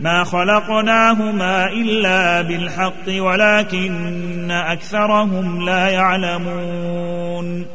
ما خلقناهما إلا بالحق ولكن أكثرهم لا يعلمون.